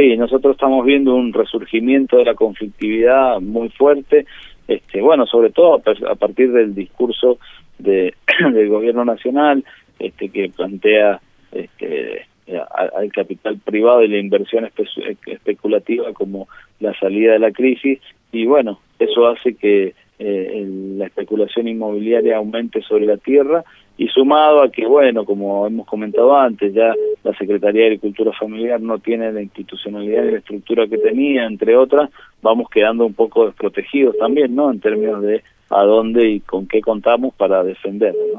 Sí, nosotros estamos viendo un resurgimiento de la conflictividad muy fuerte, este, bueno, sobre todo a partir del discurso de, del gobierno nacional, este, que plantea este, al capital privado y la inversión especulativa como la salida de la crisis. Y bueno, eso hace que eh, la especulación inmobiliaria aumente sobre la tierra y sumado a que, bueno, como hemos comentado antes, ya la Secretaría de Agricultura Familiar no tiene la institucionalidad y la estructura que tenía, entre otras, vamos quedando un poco desprotegidos también, ¿no? En términos de a dónde y con qué contamos para defenderlo, ¿no?